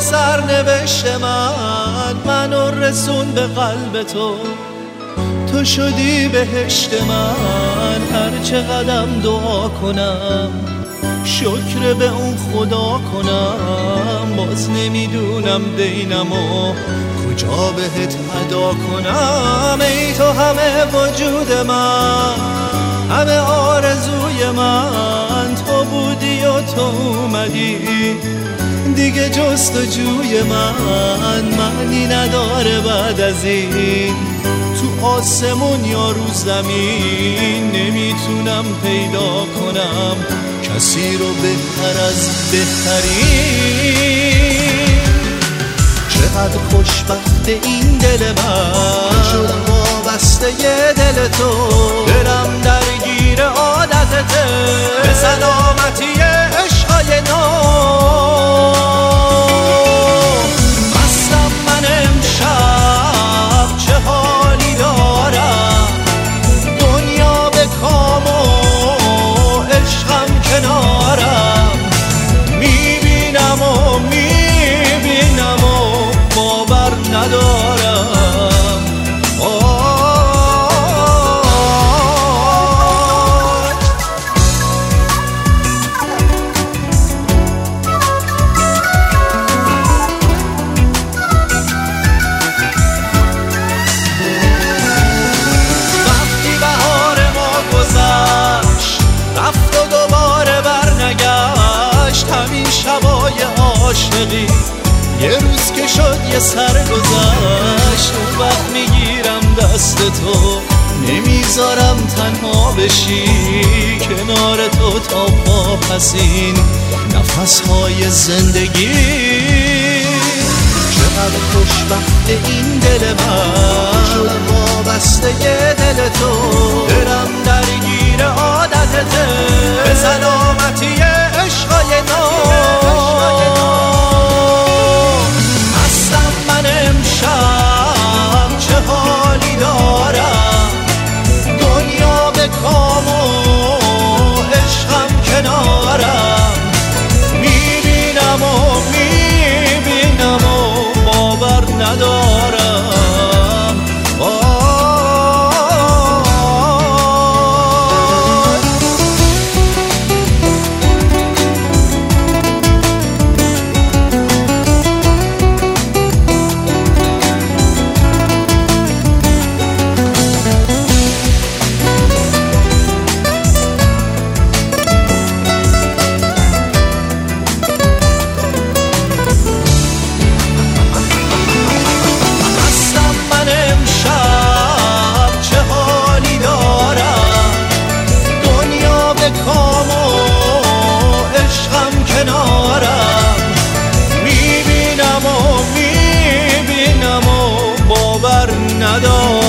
سرنوشت من منو رسون به قلب تو. تو شدی بهشت من هر چه قدم دعا کنم. شکر به اون خدا کنم باز نمی‌دونم دینم و کجا بهت ادا کنم. ای تو همه وجود من همه آرزوی من تو بودی و تو اومدی. دیگه جستجوی من معنی نداره بعد از این. تو آسمون یا رو زمین نمی‌تونم پیدا کنم. کسی رو بهتر از بهترین. چقدر خوشبخت این دل من. شدم وابسته دل تو. برم درگیر عادتته به سلامتی عاشقی یه روز که شد یه سر گذشت وقت می‌گیرم دست تو. نمی‌ذارم تنها بشی کنار تو تا پا پسین. نفس های زندگی چقدر خوشبخت این دل من. شدم وابسته دل تو. برم درگیر عادتته. به سلامتی ندارم